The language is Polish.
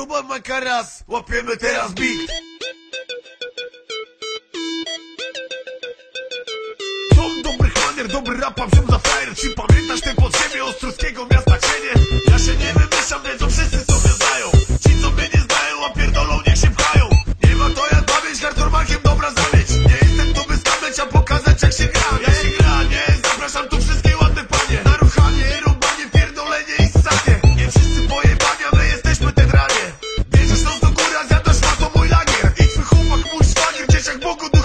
próba maka raz, łapiemy teraz beat. Tom dobry hanier, dobry rapa wziął za frajer. Czy pamiętasz te podziemie ostruskiego miasta cienie? Ja się nie wymyślam, wiedzą wszyscy co mnie znają. Ci co mnie nie znają, a pierdolą niech się pchają. Nie ma to ja pamięć, hardcore dobra zamieć Nie jestem tu by stawiać, a pokazać jak się gra, jak się gra Beaucoup de